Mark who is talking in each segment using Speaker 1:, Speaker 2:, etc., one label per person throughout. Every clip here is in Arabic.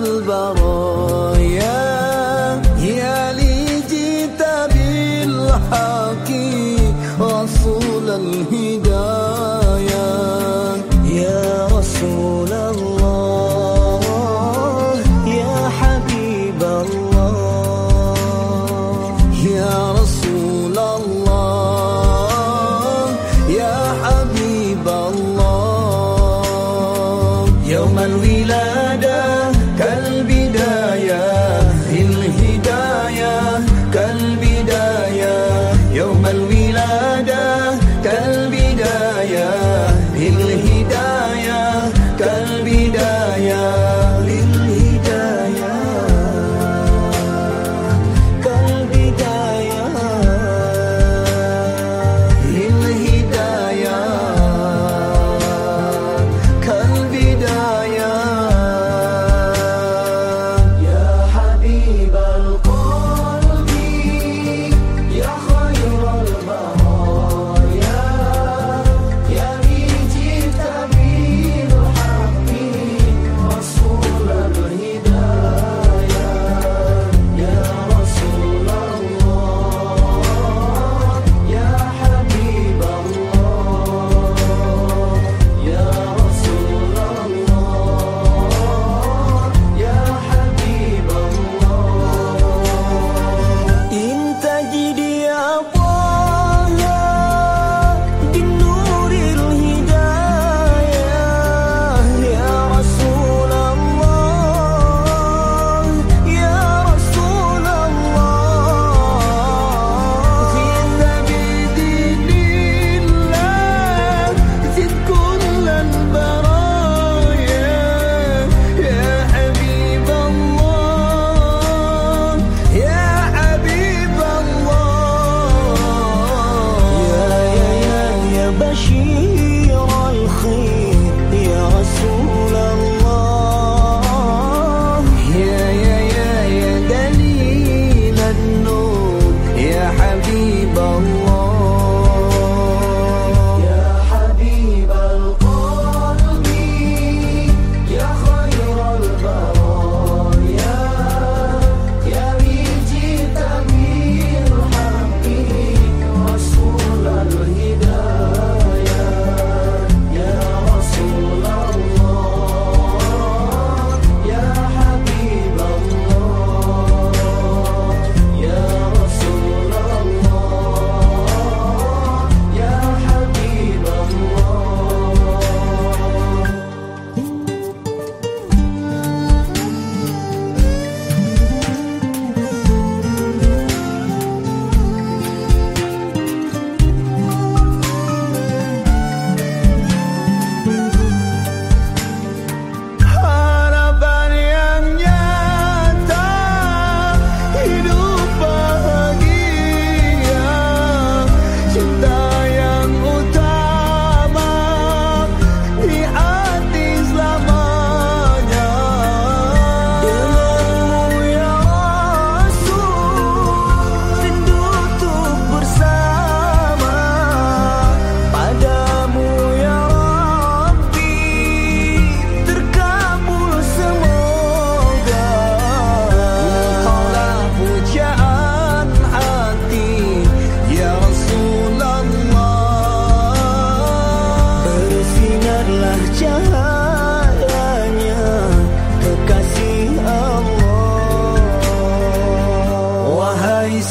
Speaker 1: خير البرايا. يا لي جئت بالحق رسول الهدايا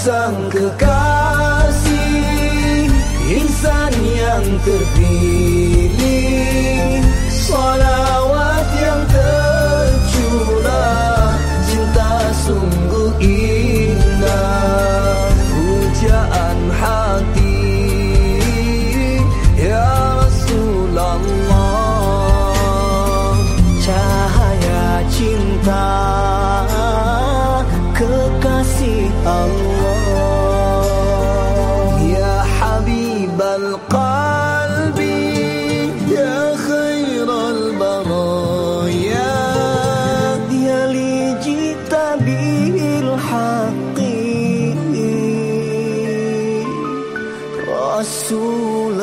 Speaker 2: sang kekasih insan yang
Speaker 1: terpilih. رسول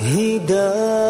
Speaker 1: الهداية.